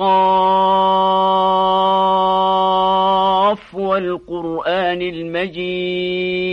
قاف والقرآن المجيد.